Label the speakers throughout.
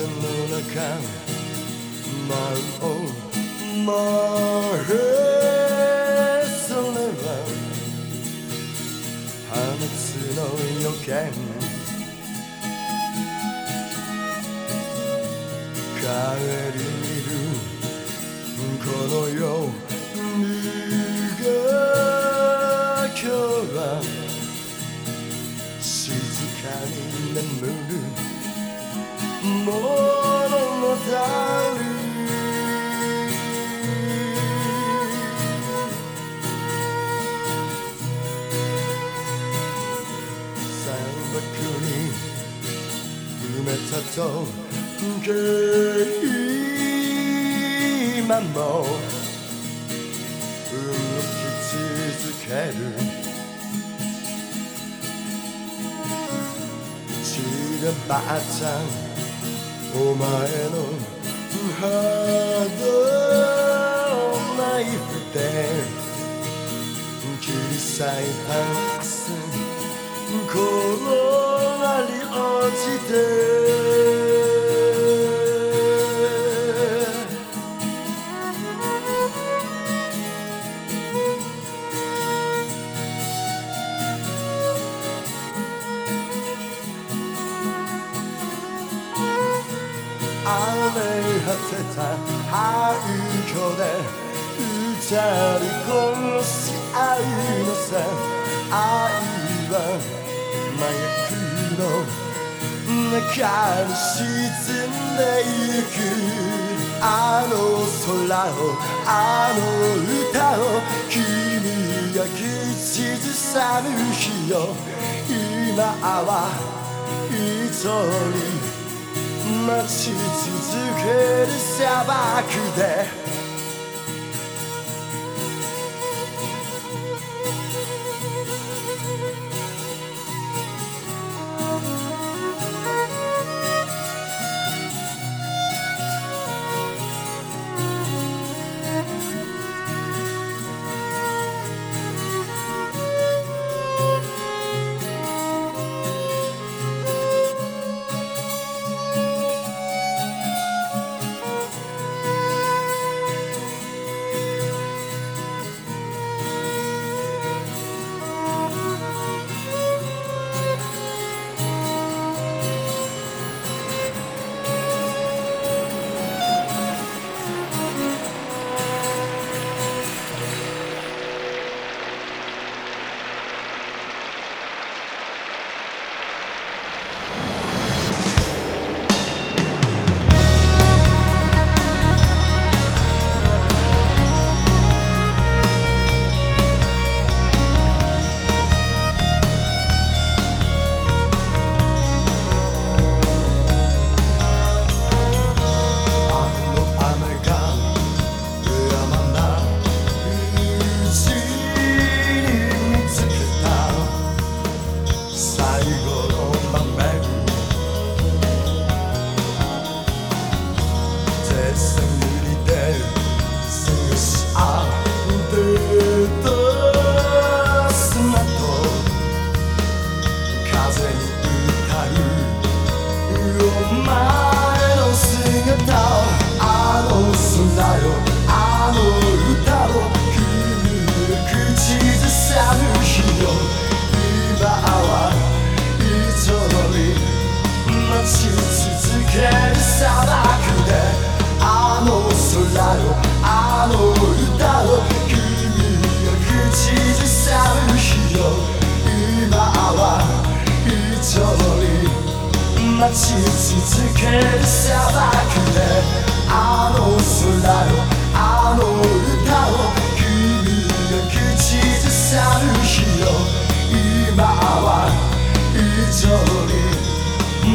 Speaker 1: 風の中舞う前それ今も動き続ける散らばったお前のハードナイフで切り裂いた明日転がり落ちて荒れ果てた廃墟で歌り殺し合うのさ愛は麻薬の中に沈んでゆくあの空をあの歌を君が口ずさむ日よ今は一人待ち続ける砂漠で blessing あの歌を君が口ずさる日を今は一続けるであの空のあの歌を君が口日今は一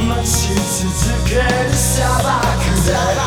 Speaker 1: 待ち続ける砂漠で